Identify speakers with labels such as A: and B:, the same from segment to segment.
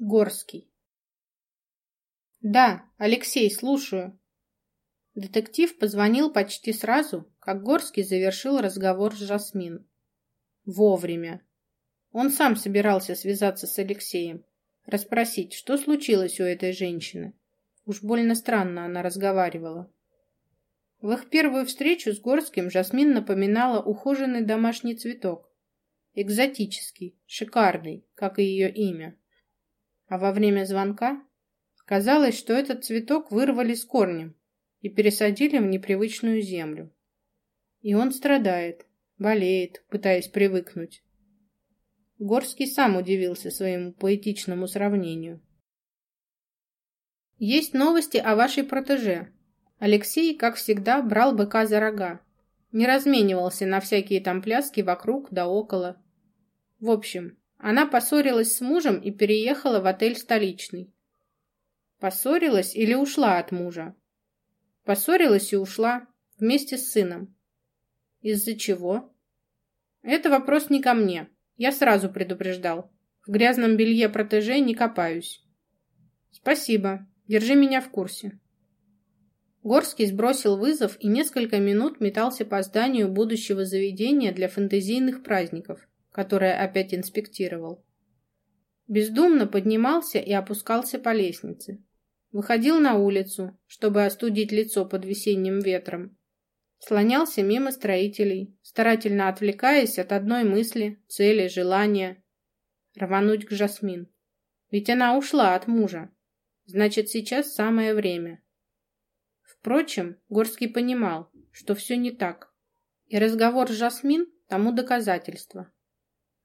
A: Горский. Да, Алексей, слушаю. Детектив позвонил почти сразу, как Горский завершил разговор с Жасмин. Вовремя. Он сам собирался связаться с Алексеем, расспросить, что случилось у этой женщины. Уж больно странно она разговаривала. В их первую встречу с Горским Жасмин напоминала ухоженный домашний цветок. Экзотический, шикарный, как и ее имя. А во время звонка казалось, что этот цветок вырвали с корнем и пересадили в непривычную землю. И он страдает, болеет, пытаясь привыкнуть. Горский сам удивился своему поэтичному сравнению. Есть новости о вашей протеже. Алексей, как всегда, брал быка за рога. Не разменивался на всякие там пляски вокруг да около. В общем, она поссорилась с мужем и переехала в отель «Столичный». Поссорилась или ушла от мужа? Поссорилась и ушла вместе с сыном. Из-за чего? Это вопрос не ко мне. Я сразу предупреждал. В грязном белье протеже не копаюсь. Спасибо. Держи меня в курсе. Горский сбросил вызов и несколько минут метался по зданию будущего заведения для фэнтезийных праздников – которое опять инспектировал. Бездумно поднимался и опускался по лестнице. Выходил на улицу, чтобы остудить лицо под весенним ветром. Слонялся мимо строителей, старательно отвлекаясь от одной мысли, цели, желания. Рвануть к Жасмин. Ведь она ушла от мужа. Значит, сейчас самое время. Впрочем, Горский понимал, что все не так. И разговор с Жасмин тому доказательство.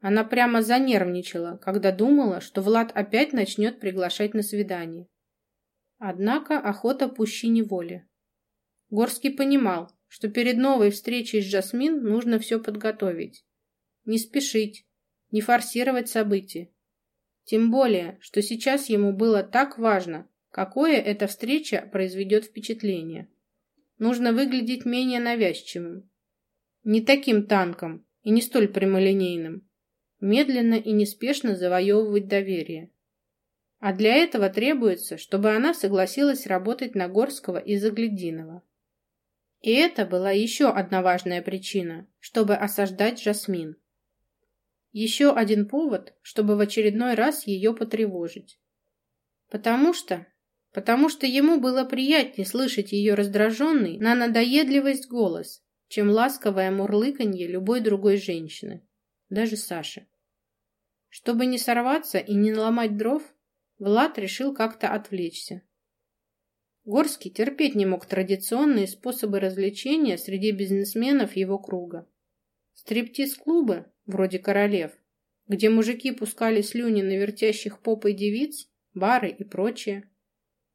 A: Она прямо занервничала, когда думала, что Влад опять начнет приглашать на свидание. Однако охота пуще неволи. Горский понимал, что перед новой встречей с Жасмин нужно все подготовить. Не спешить, не форсировать события. Тем более, что сейчас ему было так важно, какое эта встреча произведет впечатление. Нужно выглядеть менее навязчивым. Не таким танком и не столь прямолинейным медленно и неспешно завоевывать доверие. А для этого требуется, чтобы она согласилась работать на Горского и Заглядинова. И это была еще одна важная причина, чтобы осаждать Жасмин. Еще один повод, чтобы в очередной раз ее потревожить. Потому что... Потому что ему было приятнее слышать ее раздраженный на надоедливость голос, чем ласковое мурлыканье любой другой женщины даже Саше. Чтобы не сорваться и не наломать дров, Влад решил как-то отвлечься. Горский терпеть не мог традиционные способы развлечения среди бизнесменов его круга. Стриптиз-клубы, вроде «Королев», где мужики пускали слюни на вертящих попой девиц, бары и прочее.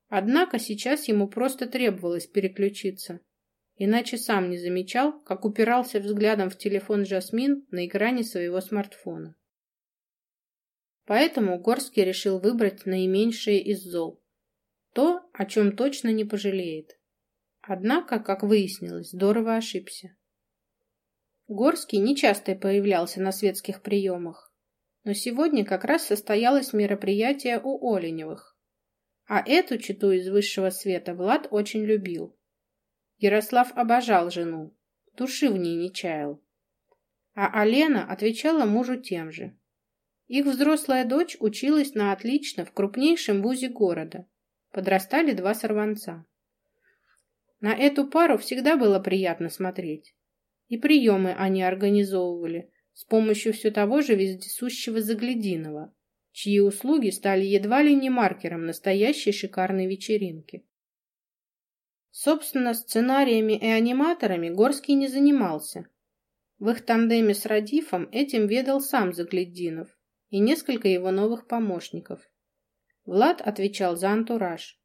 A: Однако сейчас ему просто требовалось переключиться – иначе сам не замечал, как упирался взглядом в телефон Жасмин на экране своего смартфона. Поэтому Горский решил выбрать наименьшее из зол. То, о чем точно не пожалеет. Однако, как выяснилось, здорово ошибся. Горский нечасто появлялся на светских приемах, но сегодня как раз состоялось мероприятие у Оленевых. А эту читу из высшего света Влад очень любил. Ярослав обожал жену, души в ней не чаял. А Алена отвечала мужу тем же. Их взрослая дочь училась на отлично в крупнейшем вузе города. Подрастали два сорванца. На эту пару всегда было приятно смотреть. И приемы они организовывали с помощью все того же вездесущего Заглядинова, чьи услуги стали едва ли не маркером настоящей шикарной вечеринки. Собственно, сценариями и аниматорами Горский не занимался. В их тандеме с Радифом этим ведал сам Загляддинов и несколько его новых помощников. Влад отвечал за антураж.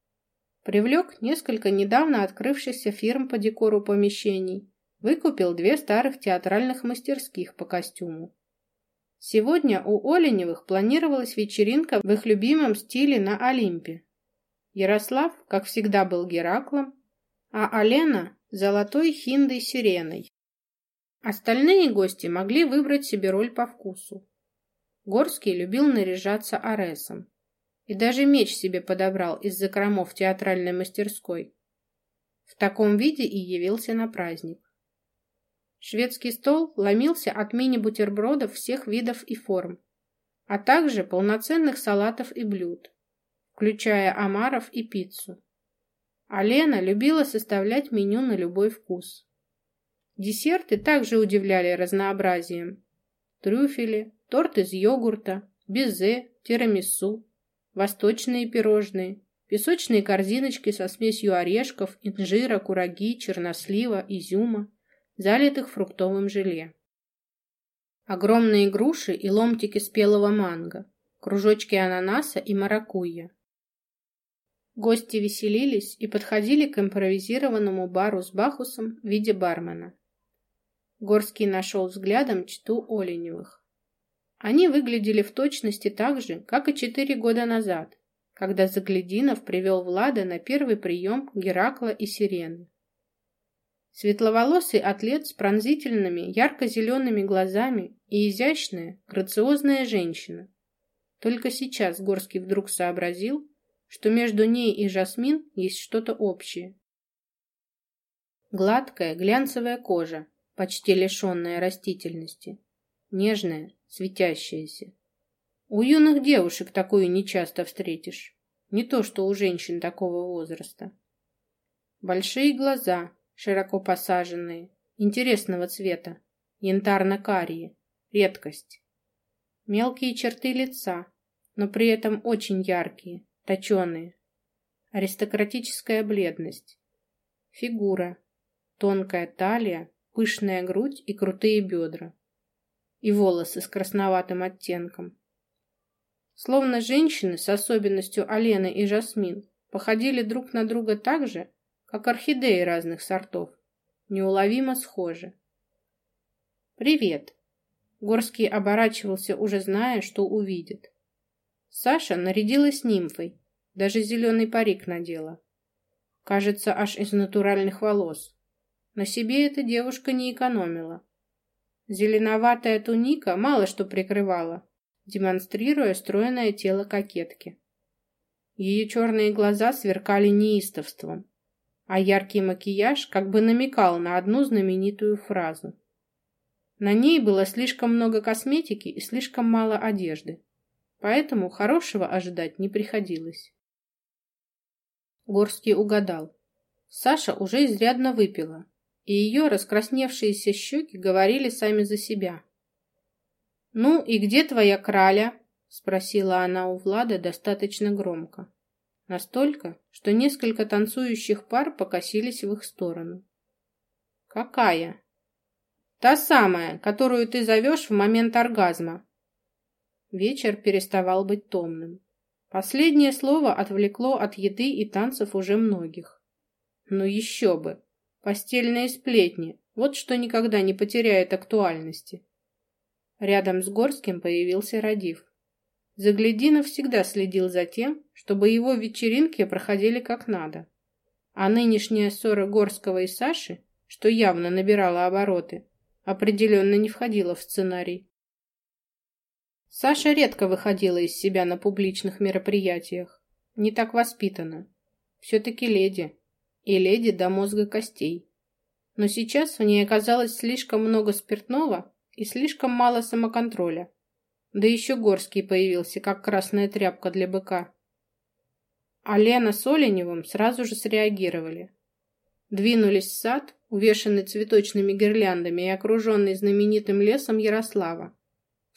A: Привлек несколько недавно открывшихся фирм по декору помещений, выкупил две старых театральных мастерских по костюму. Сегодня у Оленевых планировалась вечеринка в их любимом стиле на Олимпе. Ярослав, как всегда, был Гераклом, а Алена – золотой хиндой-сиреной. Остальные гости могли выбрать себе роль по вкусу. Горский любил наряжаться аресом. и даже меч себе подобрал из закромов театральной мастерской. В таком виде и явился на праздник. Шведский стол ломился от мини-бутербродов всех видов и форм, а также полноценных салатов и блюд, включая омаров и пиццу. А Лена любила составлять меню на любой вкус. Десерты также удивляли разнообразием. Трюфели, торт из йогурта, безе, тирамису, восточные пирожные, песочные корзиночки со смесью орешков, инжира, кураги, чернослива, изюма, залитых фруктовым желе. Огромные груши и ломтики спелого манго, кружочки ананаса и маракуйя. Гости веселились и подходили к импровизированному бару с Бахусом в виде бармена. Горский нашел взглядом чту Оленевых. Они выглядели в точности так же, как и четыре года назад, когда Заглядинов привел Влада на первый прием Геракла и Сирены. Светловолосый атлет с пронзительными, ярко-зелеными глазами и изящная, грациозная женщина. Только сейчас Горский вдруг сообразил, что между ней и Жасмин есть что-то общее. Гладкая, глянцевая кожа, почти лишенная растительности, нежная, светящаяся. У юных девушек такую нечасто встретишь, не то что у женщин такого возраста. Большие глаза, широко посаженные, интересного цвета, янтарно-карие, редкость. Мелкие черты лица, но при этом очень яркие, точеные. Аристократическая бледность. Фигура, тонкая талия, пышная грудь и крутые бедра. И волосы с красноватым оттенком. Словно женщины с особенностью Алены и Жасмин походили друг на друга так же, как орхидеи разных сортов, неуловимо схожи. «Привет!» Горский оборачивался, уже зная, что увидит. Саша нарядилась нимфой, даже зеленый парик надела. Кажется, аж из натуральных волос. На себе эта девушка не экономила. Зеленоватая туника мало что прикрывала, демонстрируя стройное тело кокетки. Ее черные глаза сверкали неистовством, а яркий макияж как бы намекал на одну знаменитую фразу. На ней было слишком много косметики и слишком мало одежды, поэтому хорошего ожидать не приходилось. Горский угадал. Саша уже изрядно выпила, и ее раскрасневшиеся щеки говорили сами за себя. «Ну и где твоя краля?» — спросила она у Влада достаточно громко. Настолько, что несколько танцующих пар покосились в их сторону. «Какая?» «Та самая, которую ты зовешь в момент оргазма». Вечер переставал быть томным. Последнее слово отвлекло от еды и танцев уже многих. Ну еще бы! Постельные сплетни. Вот что никогда не потеряет актуальности. Рядом с Горским появился Радив. Заглядинов всегда следил за тем, чтобы его вечеринки проходили как надо. А нынешняя ссора Горского и Саши, что явно набирала обороты, определенно не входила в сценарий. Саша редко выходила из себя на публичных мероприятиях. Не так воспитана. Все-таки леди. И леди до мозга костей. Но сейчас в ней оказалось слишком много спиртного и слишком мало самоконтроля. Да еще Горский появился, как красная тряпка для быка. А Лена с Оленевым сразу же среагировали. Двинулись в сад, увешанный цветочными гирляндами и окруженный знаменитым лесом Ярослава.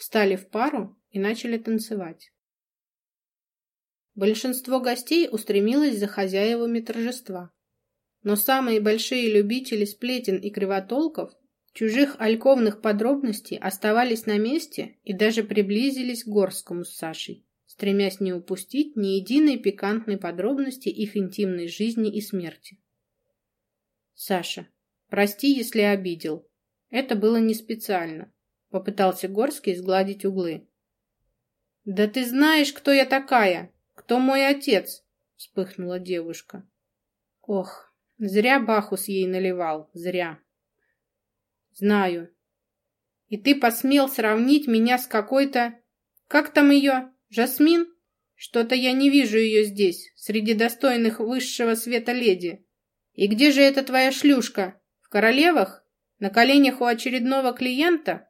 A: Встали в пару и начали танцевать. Большинство гостей устремилось за хозяевами торжества. Но самые большие любители сплетен и кривотолков Чужих альковных подробностей оставались на месте и даже приблизились к Горскому с Сашей, стремясь не упустить ни единой пикантной подробности их интимной жизни и смерти. «Саша, прости, если обидел. Это было не специально», — попытался Горский сгладить углы. «Да ты знаешь, кто я такая! Кто мой отец!» — вспыхнула девушка. «Ох, зря Бахус ей наливал, зря!» Знаю. И ты посмел сравнить меня с какой-то... Как там ее? Жасмин? Что-то я не вижу ее здесь, среди достойных высшего света леди. И где же эта твоя шлюшка? В королевах? На коленях у очередного клиента?»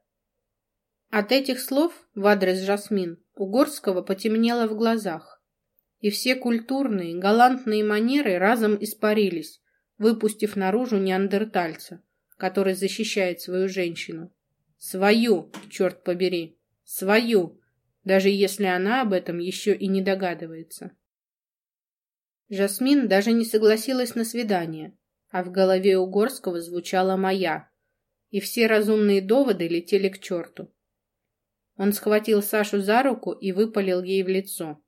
A: От этих слов в адрес Жасмин у Горского потемнело в глазах, и все культурные, галантные манеры разом испарились, выпустив наружу неандертальца, который защищает свою женщину. Свою, черт побери, свою, даже если она об этом еще и не догадывается. Жасмин даже не согласилась на свидание, а в голове у Горского звучала «моя», и все разумные доводы летели к черту. Он схватил Сашу за руку и выпалил ей в лицо.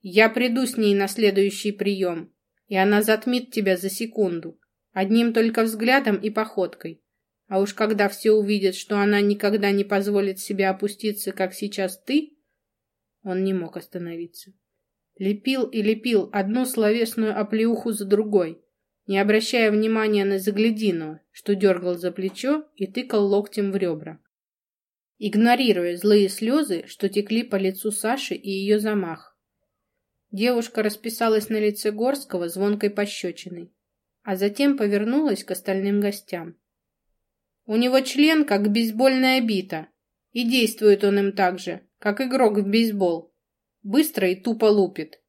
A: «Я приду с ней на следующий прием, и она затмит тебя за секунду, одним только взглядом и походкой. А уж когда все увидят, что она никогда не позволит себе опуститься, как сейчас ты, он не мог остановиться. Лепил и лепил одну словесную оплеуху за другой, не обращая внимания на Заглядинова, что дергал за плечо и тыкал локтем в ребра. Игнорируя злые слезы, что текли по лицу Саши и ее замах. Девушка расписалась на лице Горского звонкой пощечиной, а затем повернулась к остальным гостям. У него член, как бейсбольная бита, и действует он им так же, как игрок в бейсбол. Быстро и тупо лупит.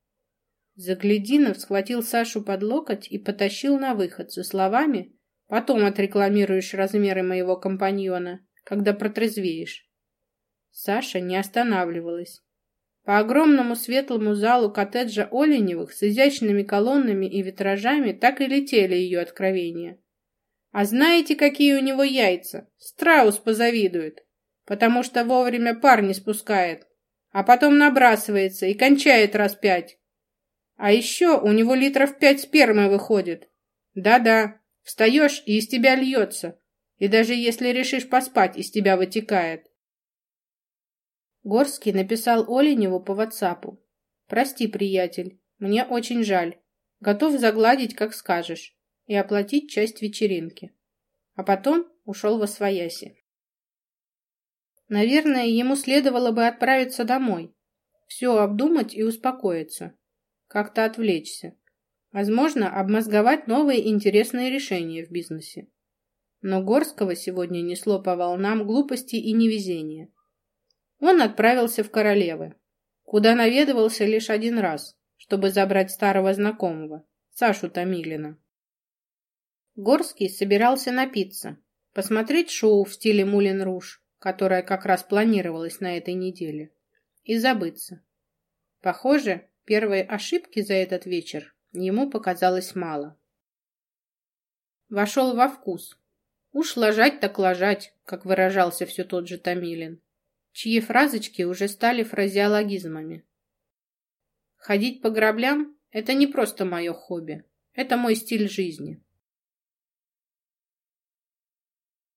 A: Заглядинов схватил Сашу под локоть и потащил на выход со словами «Потом отрекламируешь размеры моего компаньона, когда протрезвеешь». Саша не останавливалась. По огромному светлому залу коттеджа Оленевых с изящными колоннами и витражами так и летели ее откровения. А знаете, какие у него яйца? Страус позавидует, потому что вовремя пар не спускает, а потом набрасывается и кончает раз пять. А еще у него литров пять спермы выходит. Да-да, встаешь и из тебя льется. И даже если решишь поспать, из тебя вытекает. Горский написал Оленеву по ватсапу. «Прости, приятель, мне очень жаль. Готов загладить, как скажешь и оплатить часть вечеринки. А потом ушел во свояси. Наверное, ему следовало бы отправиться домой, все обдумать и успокоиться, как-то отвлечься. Возможно, обмозговать новые интересные решения в бизнесе. Но Горского сегодня несло по волнам глупости и невезения. Он отправился в Королевы, куда наведывался лишь один раз, чтобы забрать старого знакомого, Сашу Томилина. Горский собирался напиться, посмотреть шоу в стиле Мулен Руж, которое как раз планировалось на этой неделе, и забыться. Похоже, первой ошибки за этот вечер ему показалось мало. Вошел во вкус. Уж ложать так ложать, как выражался все тот же Томилин, чьи фразочки уже стали фразеологизмами. Ходить по граблям – это не просто мое хобби, это мой стиль жизни.